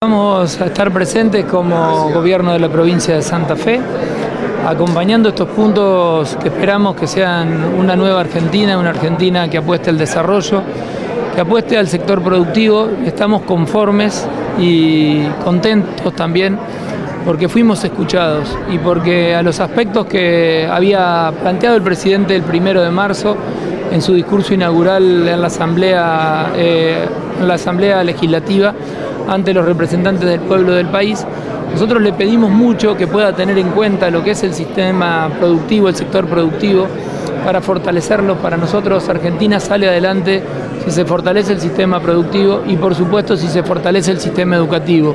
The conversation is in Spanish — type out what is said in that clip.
Vamos a estar presentes como gobierno de la provincia de Santa Fe, acompañando estos puntos que esperamos que sean una nueva Argentina, una Argentina que apueste al desarrollo, que apueste al sector productivo. Estamos conformes y contentos también porque fuimos escuchados y porque a los aspectos que había planteado el presidente el primero de marzo en su discurso inaugural en la Asamblea, eh, la asamblea Legislativa, ante los representantes del pueblo del país. Nosotros le pedimos mucho que pueda tener en cuenta lo que es el sistema productivo, el sector productivo, para fortalecerlo. Para nosotros Argentina sale adelante si se fortalece el sistema productivo y por supuesto si se fortalece el sistema educativo.